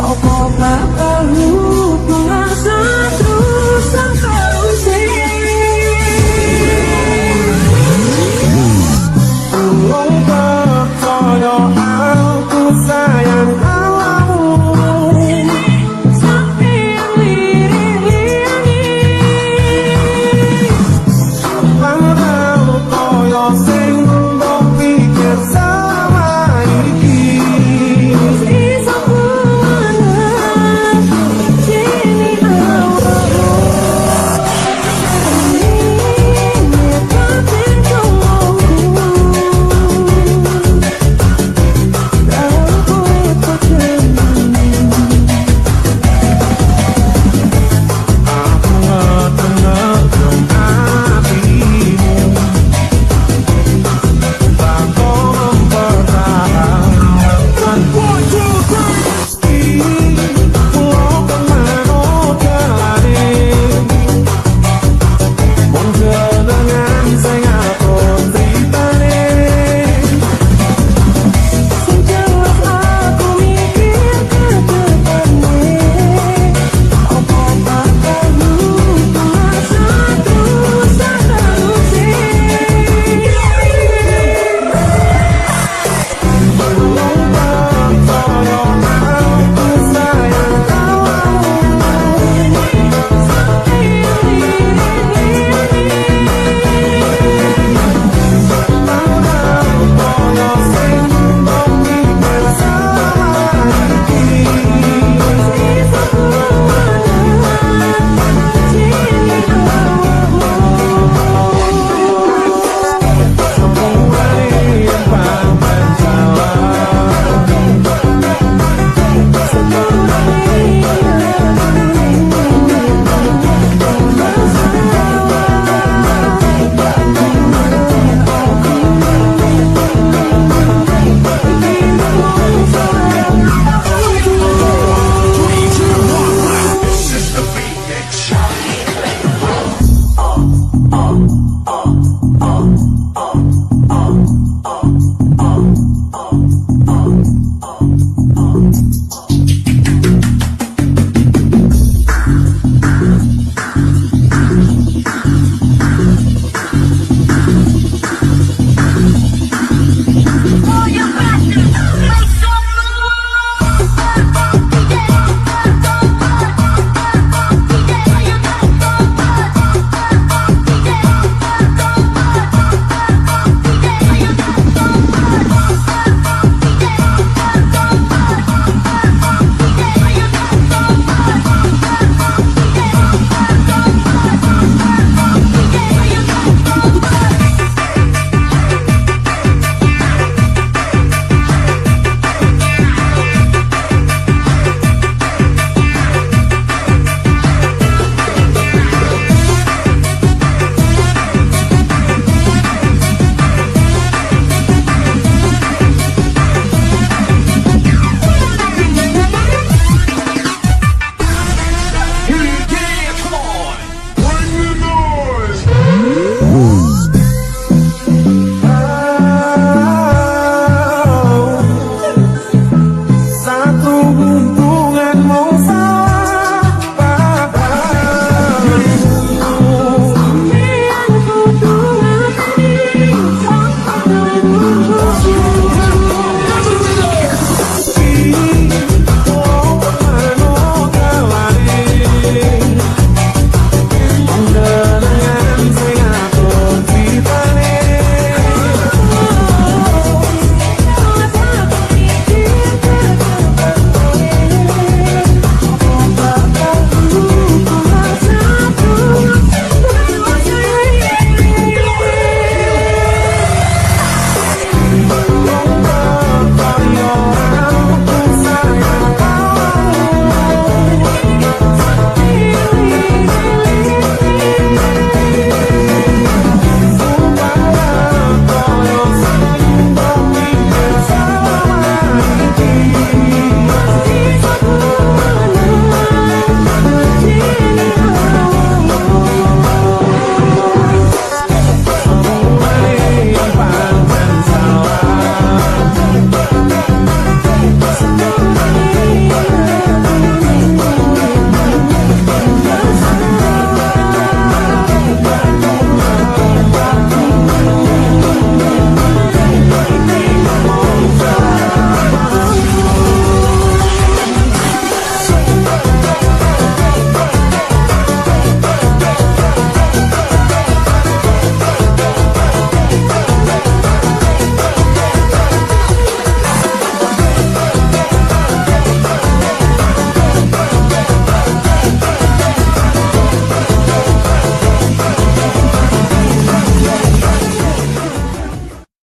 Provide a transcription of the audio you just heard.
i'll go back to you